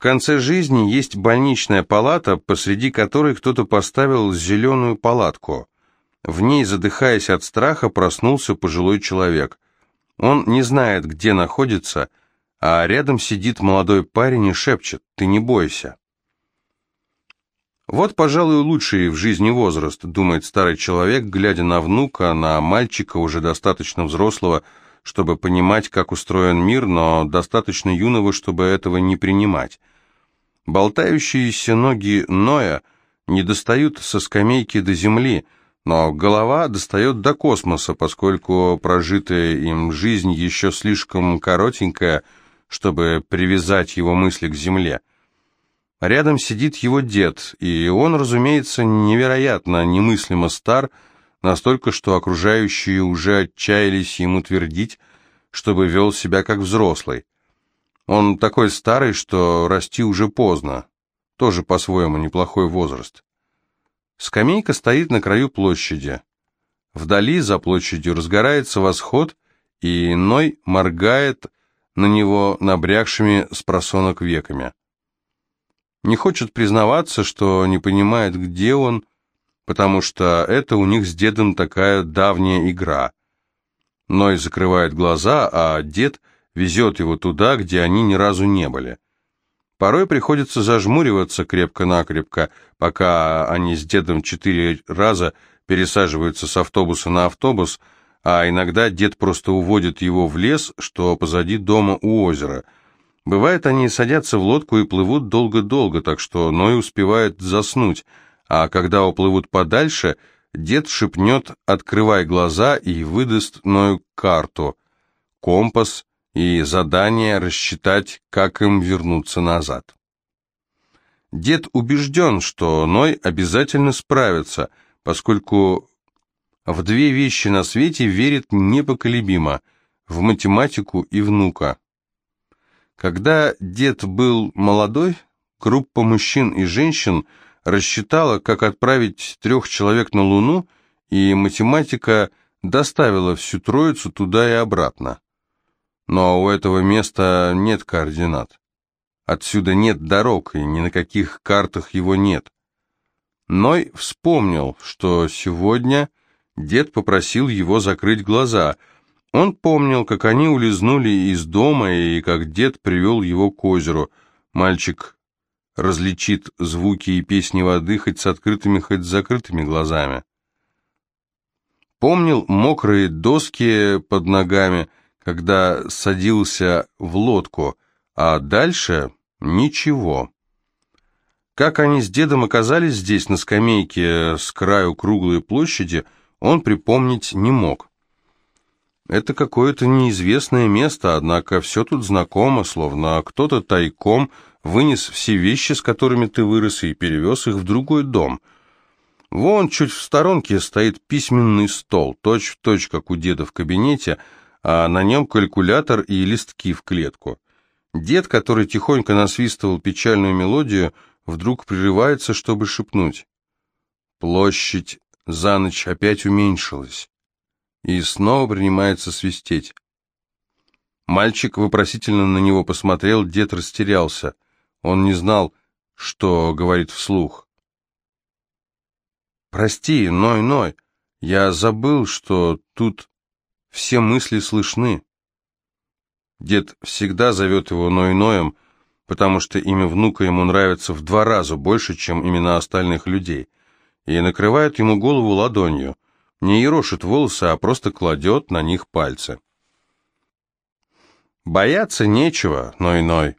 конце жизни есть больничная палата, посреди которой кто-то поставил зеленую палатку. В ней, задыхаясь от страха, проснулся пожилой человек. Он не знает, где находится, а рядом сидит молодой парень и шепчет «Ты не бойся». Вот, пожалуй, лучший в жизни возраст, думает старый человек, глядя на внука, на мальчика, уже достаточно взрослого, чтобы понимать, как устроен мир, но достаточно юного, чтобы этого не принимать. Болтающиеся ноги Ноя не достают со скамейки до земли, но голова достает до космоса, поскольку прожитая им жизнь еще слишком коротенькая, чтобы привязать его мысли к земле. Рядом сидит его дед, и он, разумеется, невероятно, немыслимо стар, настолько, что окружающие уже отчаялись ему твердить, чтобы вел себя как взрослый. Он такой старый, что расти уже поздно. Тоже по-своему неплохой возраст. Скамейка стоит на краю площади. Вдали, за площадью, разгорается восход, и Ной моргает на него набрякшими с просонок веками. Не хочет признаваться, что не понимает, где он, потому что это у них с дедом такая давняя игра. Ной закрывает глаза, а дед везет его туда, где они ни разу не были. Порой приходится зажмуриваться крепко-накрепко, пока они с дедом четыре раза пересаживаются с автобуса на автобус, а иногда дед просто уводит его в лес, что позади дома у озера – Бывает, они садятся в лодку и плывут долго-долго, так что Ной успевает заснуть, а когда уплывут подальше, дед шепнет «открывай глаза» и выдаст Ною карту, компас и задание рассчитать, как им вернуться назад. Дед убежден, что Ной обязательно справится, поскольку в две вещи на свете верит непоколебимо – в математику и внука. Когда дед был молодой, группа мужчин и женщин рассчитала, как отправить трех человек на Луну, и математика доставила всю троицу туда и обратно. Но у этого места нет координат. Отсюда нет дорог, и ни на каких картах его нет. Ной вспомнил, что сегодня дед попросил его закрыть глаза – он помнил, как они улизнули из дома и как дед привел его к озеру. Мальчик различит звуки и песни воды хоть с открытыми, хоть с закрытыми глазами. Помнил мокрые доски под ногами, когда садился в лодку, а дальше ничего. Как они с дедом оказались здесь, на скамейке с краю круглой площади, он припомнить не мог. Это какое-то неизвестное место, однако все тут знакомо, словно кто-то тайком вынес все вещи, с которыми ты вырос, и перевез их в другой дом. Вон чуть в сторонке стоит письменный стол, точь-в-точь, точь, как у деда в кабинете, а на нем калькулятор и листки в клетку. Дед, который тихонько насвистывал печальную мелодию, вдруг прерывается, чтобы шепнуть. Площадь за ночь опять уменьшилась и снова принимается свистеть. Мальчик вопросительно на него посмотрел, дед растерялся. Он не знал, что говорит вслух. «Прости, Ной-Ной, я забыл, что тут все мысли слышны». Дед всегда зовет его Ной-Ноем, потому что имя внука ему нравится в два раза больше, чем имена остальных людей, и накрывает ему голову ладонью – не ерошит волосы, а просто кладет на них пальцы. Бояться нечего, ной-ной.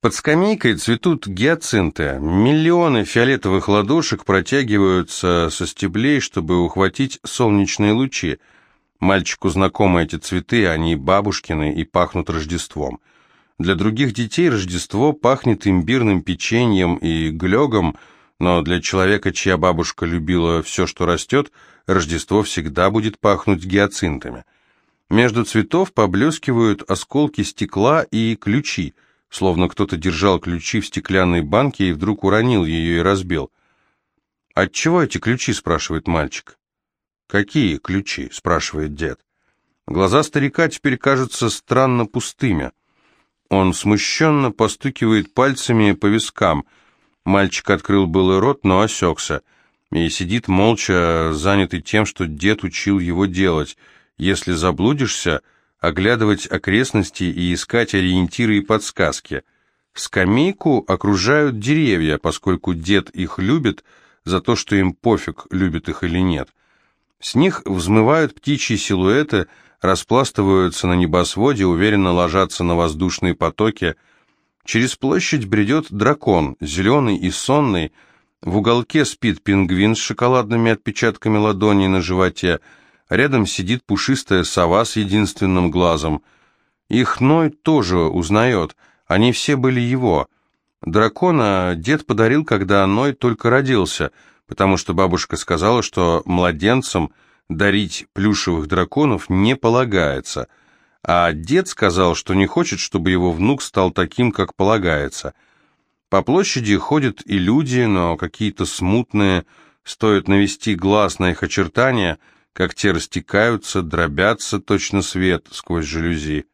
Под скамейкой цветут гиацинты. Миллионы фиолетовых ладошек протягиваются со стеблей, чтобы ухватить солнечные лучи. Мальчику знакомы эти цветы, они бабушкины и пахнут Рождеством. Для других детей Рождество пахнет имбирным печеньем и глёгом, но для человека, чья бабушка любила все, что растет, Рождество всегда будет пахнуть гиацинтами. Между цветов поблескивают осколки стекла и ключи, словно кто-то держал ключи в стеклянной банке и вдруг уронил ее и разбил. «Отчего эти ключи?» – спрашивает мальчик. «Какие ключи?» – спрашивает дед. Глаза старика теперь кажутся странно пустыми. Он смущенно постукивает пальцами по вискам. Мальчик открыл было рот, но осекся. И сидит молча, занятый тем, что дед учил его делать. Если заблудишься, оглядывать окрестности и искать ориентиры и подсказки. Скамейку окружают деревья, поскольку дед их любит за то, что им пофиг, любит их или нет. С них взмывают птичьи силуэты, распластываются на небосводе, уверенно ложатся на воздушные потоки. Через площадь бредет дракон, зеленый и сонный. В уголке спит пингвин с шоколадными отпечатками ладоней на животе. Рядом сидит пушистая сова с единственным глазом. Их Ной тоже узнает, они все были его. Дракона дед подарил, когда Ной только родился, потому что бабушка сказала, что младенцам – дарить плюшевых драконов не полагается, а дед сказал, что не хочет, чтобы его внук стал таким, как полагается. По площади ходят и люди, но какие-то смутные, стоит навести глаз на их очертания, как те растекаются, дробятся точно свет сквозь жалюзи.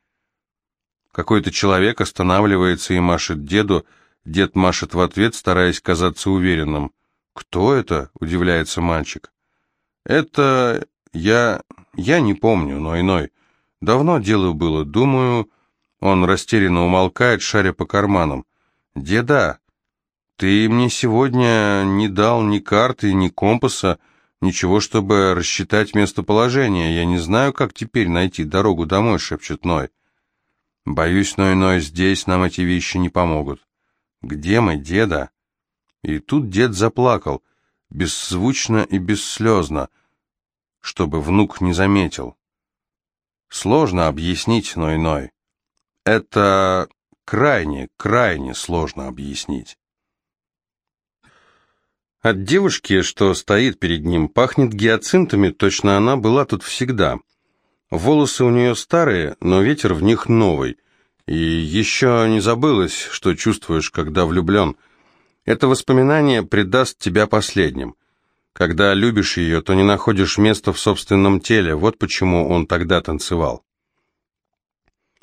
Какой-то человек останавливается и машет деду, дед машет в ответ, стараясь казаться уверенным. «Кто это?» — удивляется мальчик. Это я... я не помню, но иной. Давно дело было, думаю... Он растерянно умолкает, шаря по карманам. «Деда, ты мне сегодня не дал ни карты, ни компаса, ничего, чтобы рассчитать местоположение. Я не знаю, как теперь найти дорогу домой», — шепчет Ной. «Боюсь, Ной-Ной, здесь нам эти вещи не помогут». «Где мы, деда?» И тут дед заплакал — беззвучно и бесслезно, чтобы внук не заметил. Сложно объяснить Ной-Ной. Это крайне, крайне сложно объяснить. От девушки, что стоит перед ним, пахнет гиацинтами, точно она была тут всегда. Волосы у нее старые, но ветер в них новый. И еще не забылось, что чувствуешь, когда влюблен – это воспоминание предаст тебя последним. Когда любишь ее, то не находишь места в собственном теле, вот почему он тогда танцевал.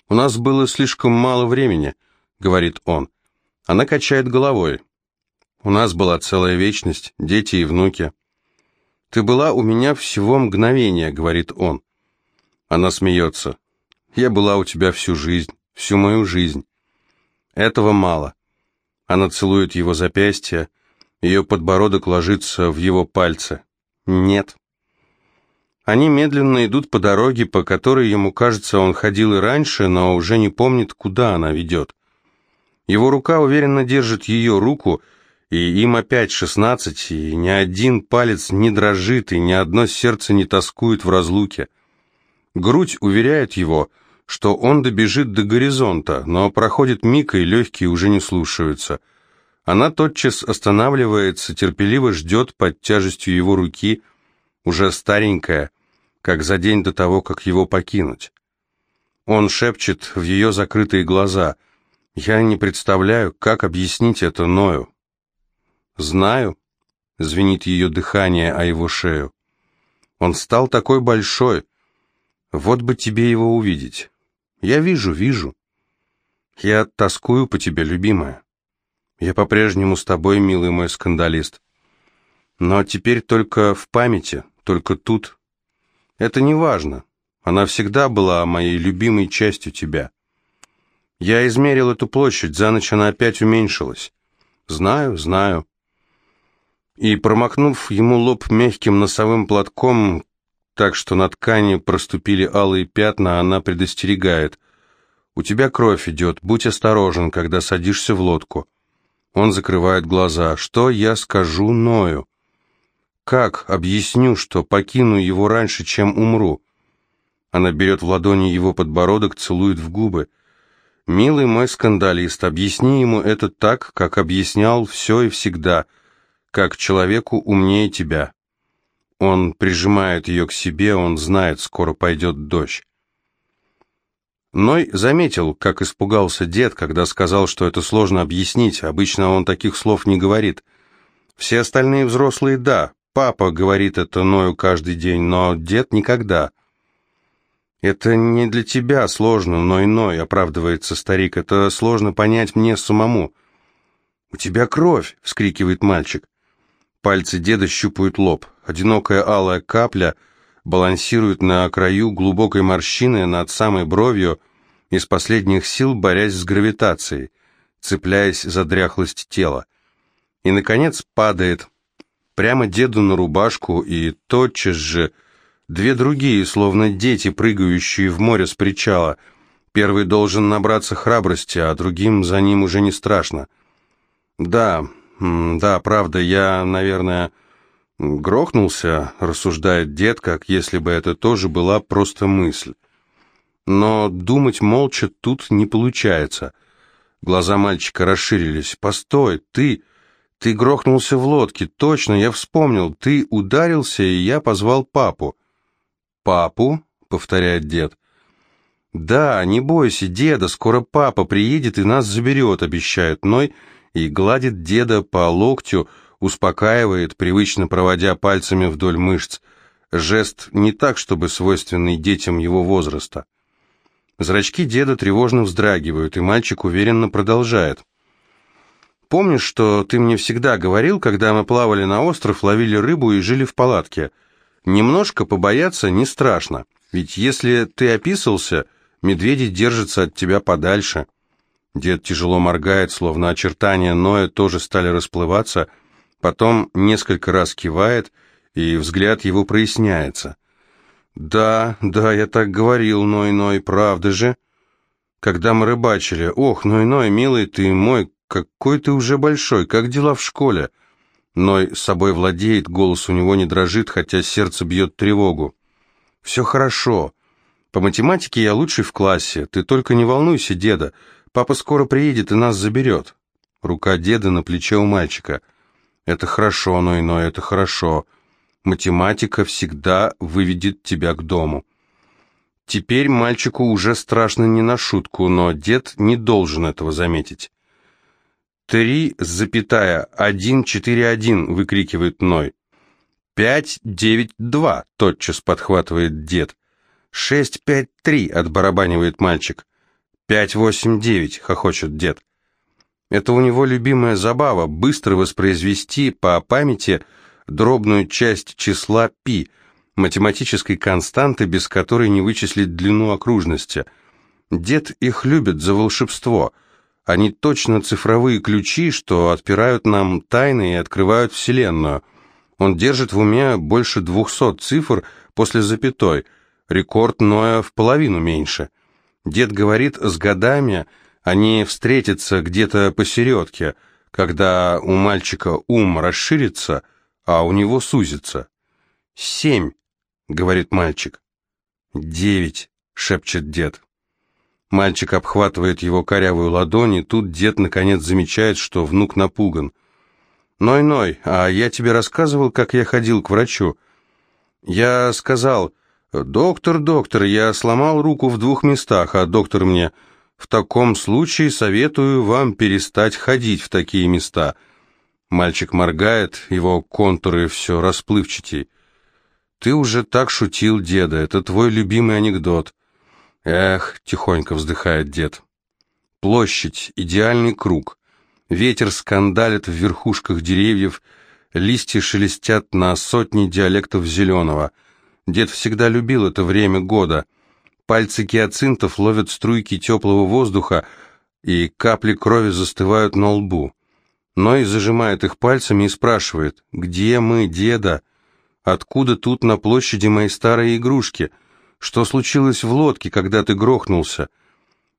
«У нас было слишком мало времени», — говорит он. Она качает головой. «У нас была целая вечность, дети и внуки». «Ты была у меня всего мгновение», — говорит он. Она смеется. «Я была у тебя всю жизнь, всю мою жизнь». Этого мало. Она целует его запястье, ее подбородок ложится в его пальцы. Нет. Они медленно идут по дороге, по которой ему кажется, он ходил и раньше, но уже не помнит, куда она ведет. Его рука уверенно держит ее руку, и им опять шестнадцать, и ни один палец не дрожит, и ни одно сердце не тоскует в разлуке. Грудь уверяет его, что он добежит до горизонта, но проходит миг, и легкие уже не слушаются. Она тотчас останавливается, терпеливо ждет под тяжестью его руки, уже старенькая, как за день до того, как его покинуть. Он шепчет в ее закрытые глаза. «Я не представляю, как объяснить это Ною». «Знаю», — звенит ее дыхание о его шею. «Он стал такой большой. Вот бы тебе его увидеть». Я вижу, вижу. Я тоскую по тебе, любимая. Я по-прежнему с тобой, милый мой скандалист. Но теперь только в памяти, только тут. Это не важно. Она всегда была моей любимой частью тебя. Я измерил эту площадь, за ночь она опять уменьшилась. Знаю, знаю. И, промокнув ему лоб мягким носовым платком, так что на ткани проступили алые пятна, она предостерегает. «У тебя кровь идет, будь осторожен, когда садишься в лодку». Он закрывает глаза. «Что я скажу Ною?» «Как объясню, что покину его раньше, чем умру?» Она берет в ладони его подбородок, целует в губы. «Милый мой скандалист, объясни ему это так, как объяснял все и всегда, как человеку умнее тебя». Он прижимает ее к себе, он знает, скоро пойдет дождь. Ной заметил, как испугался дед, когда сказал, что это сложно объяснить, обычно он таких слов не говорит. Все остальные взрослые – да, папа говорит это Ною каждый день, но дед никогда. «Это не для тебя сложно, но иной», — оправдывается старик. «Это сложно понять мне самому». «У тебя кровь!» — вскрикивает мальчик. Пальцы деда щупают лоб. Одинокая алая капля балансирует на краю глубокой морщины над самой бровью, из последних сил борясь с гравитацией, цепляясь за дряхлость тела. И, наконец, падает прямо деду на рубашку, и тотчас же Две другие, словно дети, прыгающие в море с причала. Первый должен набраться храбрости, а другим за ним уже не страшно. Да, да, правда, я, наверное, грохнулся, рассуждает дед, как если бы это тоже была просто мысль. Но думать молча тут не получается. Глаза мальчика расширились. «Постой, ты... Ты грохнулся в лодке, точно, я вспомнил. Ты ударился, и я позвал папу. «Папу?» — повторяет дед. «Да, не бойся, деда, скоро папа приедет и нас заберет», — обещает Ной, и гладит деда по локтю, успокаивает, привычно проводя пальцами вдоль мышц. Жест не так, чтобы свойственный детям его возраста. Зрачки деда тревожно вздрагивают, и мальчик уверенно продолжает. «Помнишь, что ты мне всегда говорил, когда мы плавали на остров, ловили рыбу и жили в палатке?» Немножко побояться не страшно, ведь если ты описался, медведи держатся от тебя подальше. Дед тяжело моргает, словно очертания Ноя тоже стали расплываться, потом несколько раз кивает, и взгляд его проясняется. «Да, да, я так говорил, Ной-Ной, правда же?» «Когда мы рыбачили, ох, Ной-Ной, милый ты мой, какой ты уже большой, как дела в школе?» Ной собой владеет, голос у него не дрожит, хотя сердце бьет тревогу. «Все хорошо. По математике я лучший в классе. Ты только не волнуйся, деда. Папа скоро приедет и нас заберет». Рука деда на плече у мальчика. «Это хорошо, Ной, Ной, это хорошо. Математика всегда выведет тебя к дому». Теперь мальчику уже страшно не на шутку, но дед не должен этого заметить. «Три, запятая, один, четыре, один!» — выкрикивает Ной. «Пять, девять, два!» — тотчас подхватывает дед. «Шесть, пять, три!» — отбарабанивает мальчик. «Пять, восемь, девять!» — хохочет дед. Это у него любимая забава — быстро воспроизвести по памяти дробную часть числа π, математической константы, без которой не вычислить длину окружности. Дед их любит за волшебство — они точно цифровые ключи, что отпирают нам тайны и открывают Вселенную. Он держит в уме больше двухсот цифр после запятой. Рекорд Ноя в половину меньше. Дед говорит, с годами они встретятся где-то посередке, когда у мальчика ум расширится, а у него сузится. «Семь», — говорит мальчик. «Девять», — шепчет дед. Мальчик обхватывает его корявую ладонь, и тут дед наконец замечает, что внук напуган. «Ной-ной, а я тебе рассказывал, как я ходил к врачу?» «Я сказал, доктор, доктор, я сломал руку в двух местах, а доктор мне, в таком случае советую вам перестать ходить в такие места». Мальчик моргает, его контуры все расплывчатей. «Ты уже так шутил, деда, это твой любимый анекдот». Эх, тихонько вздыхает дед. Площадь, идеальный круг. Ветер скандалит в верхушках деревьев, листья шелестят на сотни диалектов зеленого. Дед всегда любил это время года. Пальцы гиацинтов ловят струйки теплого воздуха, и капли крови застывают на лбу. Ной зажимает их пальцами и спрашивает, «Где мы, деда? Откуда тут на площади мои старые игрушки?» Что случилось в лодке, когда ты грохнулся?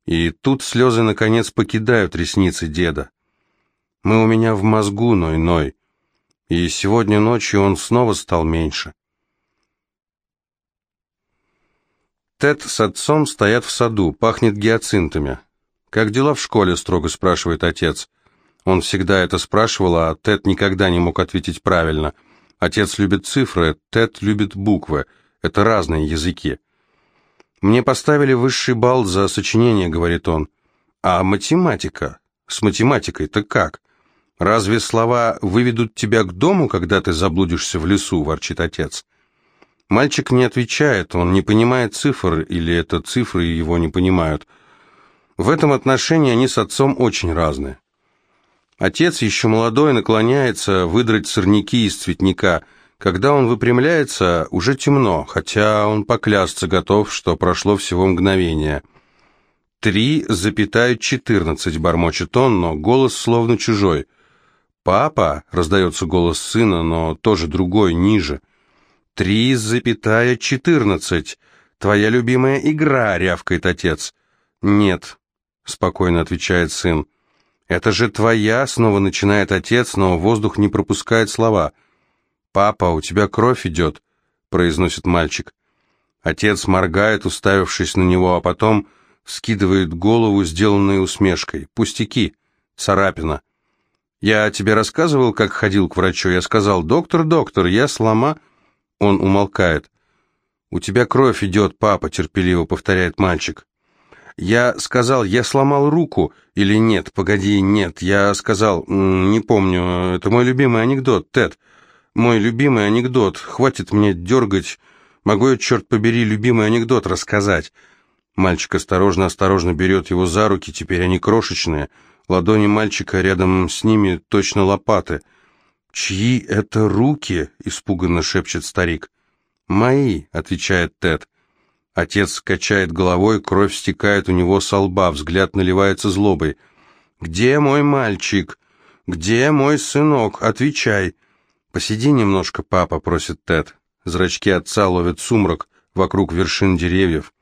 И тут слезы, наконец, покидают ресницы деда. Мы у меня в мозгу, Ной-Ной. И сегодня ночью он снова стал меньше. Тед с отцом стоят в саду, пахнет гиацинтами. «Как дела в школе?» — строго спрашивает отец. Он всегда это спрашивал, а Тед никогда не мог ответить правильно. Отец любит цифры, Тед любит буквы. Это разные языки. «Мне поставили высший балл за сочинение», — говорит он. «А математика? С математикой-то как? Разве слова выведут тебя к дому, когда ты заблудишься в лесу?» — ворчит отец. Мальчик не отвечает, он не понимает цифр, или это цифры его не понимают. В этом отношении они с отцом очень разные. Отец еще молодой наклоняется выдрать сорняки из цветника. Когда он выпрямляется, уже темно, хотя он поклясться готов, что прошло всего мгновение. «Три запятая четырнадцать», — бормочет он, но голос словно чужой. «Папа», — раздается голос сына, но тоже другой, ниже. «Три запятая четырнадцать. Твоя любимая игра», — рявкает отец. «Нет», — спокойно отвечает сын. «Это же твоя», — снова начинает отец, но воздух не пропускает слова. «Папа, у тебя кровь идет», — произносит мальчик. Отец моргает, уставившись на него, а потом скидывает голову, сделанной усмешкой. «Пустяки, царапина». «Я тебе рассказывал, как ходил к врачу? Я сказал, доктор, доктор, я слома...» Он умолкает. «У тебя кровь идет, папа», — терпеливо повторяет мальчик. «Я сказал, я сломал руку или нет? Погоди, нет. Я сказал, не помню. Это мой любимый анекдот, Тед. Мой любимый анекдот. Хватит мне дергать. Могу я, черт побери, любимый анекдот рассказать?» Мальчик осторожно-осторожно берет его за руки, теперь они крошечные. Ладони мальчика рядом с ними точно лопаты. «Чьи это руки?» — испуганно шепчет старик. «Мои», — отвечает Тед. Отец качает головой, кровь стекает у него со лба, взгляд наливается злобой. «Где мой мальчик? Где мой сынок? Отвечай!» «Посиди немножко, папа», — просит Тед. Зрачки отца ловят сумрак вокруг вершин деревьев.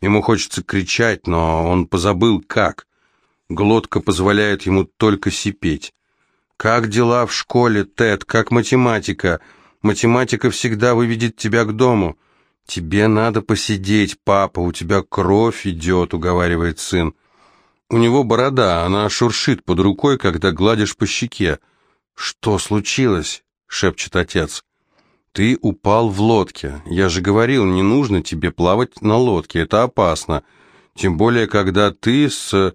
Ему хочется кричать, но он позабыл как. Глотка позволяет ему только сипеть. «Как дела в школе, Тед? Как математика? Математика всегда выведет тебя к дому». «Тебе надо посидеть, папа, у тебя кровь идет», — уговаривает сын. У него борода, она шуршит под рукой, когда гладишь по щеке. «Что случилось?» — шепчет отец. «Ты упал в лодке. Я же говорил, не нужно тебе плавать на лодке, это опасно. Тем более, когда ты с...»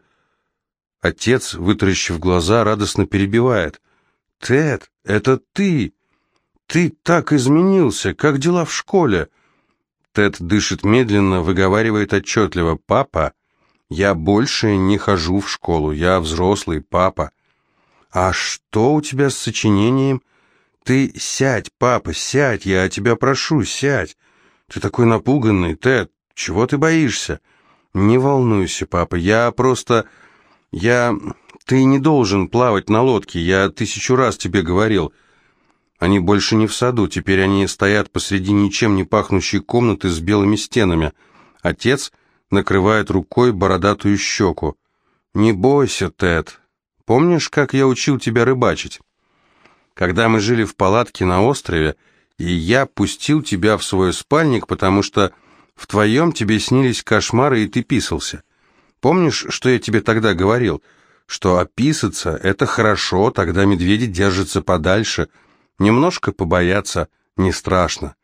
Отец, вытаращив глаза, радостно перебивает. «Тед, это ты! Ты так изменился! Как дела в школе?» Тед дышит медленно, выговаривает отчетливо. «Папа, я больше не хожу в школу, я взрослый папа». «А что у тебя с сочинением?» «Ты сядь, папа, сядь, я тебя прошу, сядь. Ты такой напуганный, Тед, чего ты боишься?» «Не волнуйся, папа, я просто...» «Я... Ты не должен плавать на лодке, я тысячу раз тебе говорил». Они больше не в саду, теперь они стоят посреди ничем не пахнущей комнаты с белыми стенами. Отец накрывает рукой бородатую щеку. «Не бойся, Тед. Помнишь, как я учил тебя рыбачить?» когда мы жили в палатке на острове, и я пустил тебя в свой спальник, потому что в твоем тебе снились кошмары, и ты писался. Помнишь, что я тебе тогда говорил? Что описаться — это хорошо, тогда медведи держатся подальше. Немножко побояться не страшно.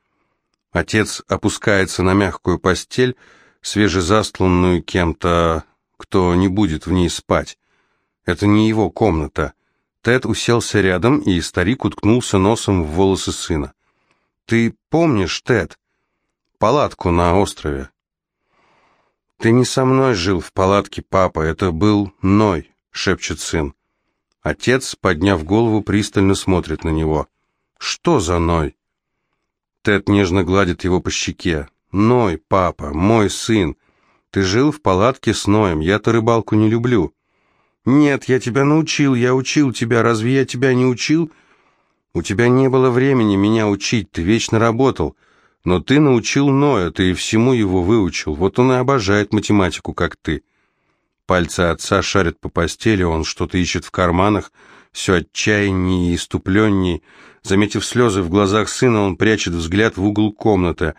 Отец опускается на мягкую постель, свежезастланную кем-то, кто не будет в ней спать. Это не его комната. Тед уселся рядом, и старик уткнулся носом в волосы сына. «Ты помнишь, Тед, палатку на острове?» «Ты не со мной жил в палатке, папа, это был Ной», — шепчет сын. Отец, подняв голову, пристально смотрит на него. «Что за Ной?» Тед нежно гладит его по щеке. «Ной, папа, мой сын. Ты жил в палатке с Ноем, я-то рыбалку не люблю». «Нет, я тебя научил, я учил тебя. Разве я тебя не учил?» «У тебя не было времени меня учить, ты вечно работал. Но ты научил Ноя, ты и всему его выучил. Вот он и обожает математику, как ты». Пальцы отца шарят по постели, он что-то ищет в карманах, все отчаяннее и иступленней. Заметив слезы в глазах сына, он прячет взгляд в угол комнаты.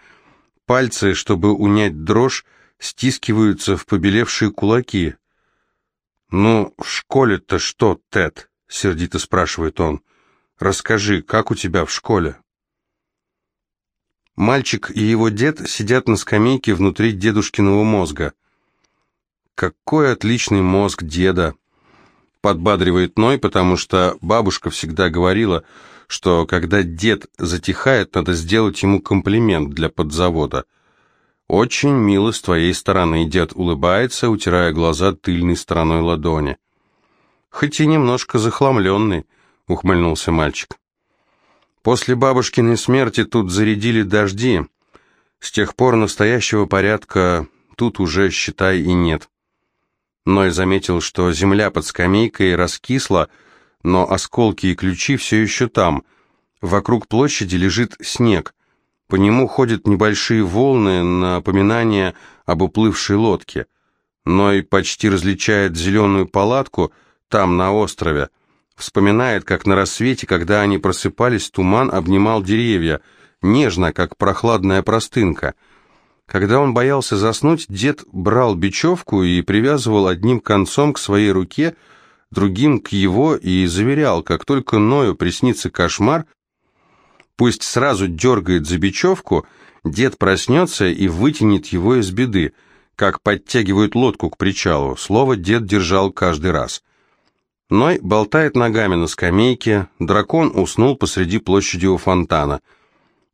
Пальцы, чтобы унять дрожь, стискиваются в побелевшие кулаки. «Ну, в школе-то что, Тед?» — сердито спрашивает он. «Расскажи, как у тебя в школе?» Мальчик и его дед сидят на скамейке внутри дедушкиного мозга. «Какой отличный мозг деда!» Подбадривает Ной, потому что бабушка всегда говорила, что когда дед затихает, надо сделать ему комплимент для подзавода. «Очень мило с твоей стороны», — дед улыбается, утирая глаза тыльной стороной ладони. «Хоть и немножко захламленный», — ухмыльнулся мальчик. «После бабушкиной смерти тут зарядили дожди. С тех пор настоящего порядка тут уже, считай, и нет». Ной заметил, что земля под скамейкой раскисла, но осколки и ключи все еще там. Вокруг площади лежит снег. По нему ходят небольшие волны, напоминания об уплывшей лодке. Ной почти различает зеленую палатку там, на острове. Вспоминает, как на рассвете, когда они просыпались, туман обнимал деревья, нежно, как прохладная простынка. Когда он боялся заснуть, дед брал бечевку и привязывал одним концом к своей руке, другим к его, и заверял, как только Ною приснится кошмар, Пусть сразу дергает за бечевку, дед проснется и вытянет его из беды, как подтягивают лодку к причалу. Слово дед держал каждый раз. Ной болтает ногами на скамейке, дракон уснул посреди площади у фонтана.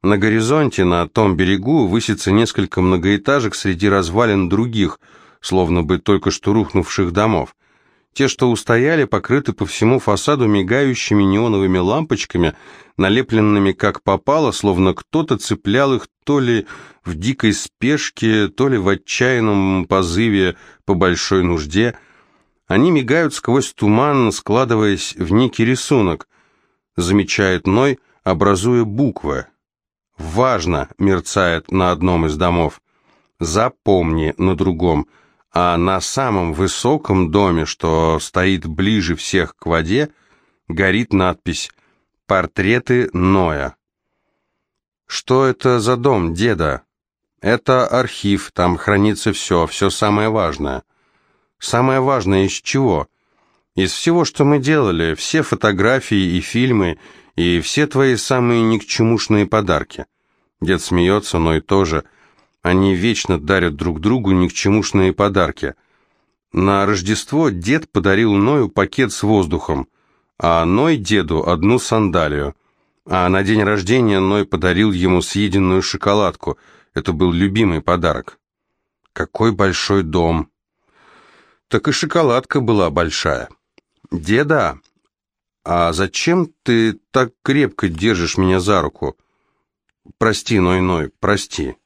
На горизонте, на том берегу, высится несколько многоэтажек среди развалин других, словно бы только что рухнувших домов. Те, что устояли, покрыты по всему фасаду мигающими неоновыми лампочками, налепленными как попало, словно кто-то цеплял их то ли в дикой спешке, то ли в отчаянном позыве по большой нужде. Они мигают сквозь туман, складываясь в некий рисунок, замечает Ной, образуя буквы. «Важно» мерцает на одном из домов. «Запомни» на другом – а на самом высоком доме, что стоит ближе всех к воде, горит надпись «Портреты Ноя». «Что это за дом, деда?» «Это архив, там хранится все, все самое важное». «Самое важное из чего?» «Из всего, что мы делали, все фотографии и фильмы, и все твои самые никчемушные подарки». Дед смеется, но и тоже – они вечно дарят друг другу никчемушные подарки. На Рождество дед подарил Ною пакет с воздухом, а Ной деду одну сандалию. А на день рождения Ной подарил ему съеденную шоколадку. Это был любимый подарок. Какой большой дом. Так и шоколадка была большая. Деда, а зачем ты так крепко держишь меня за руку? Прости, Ной-Ной, прости.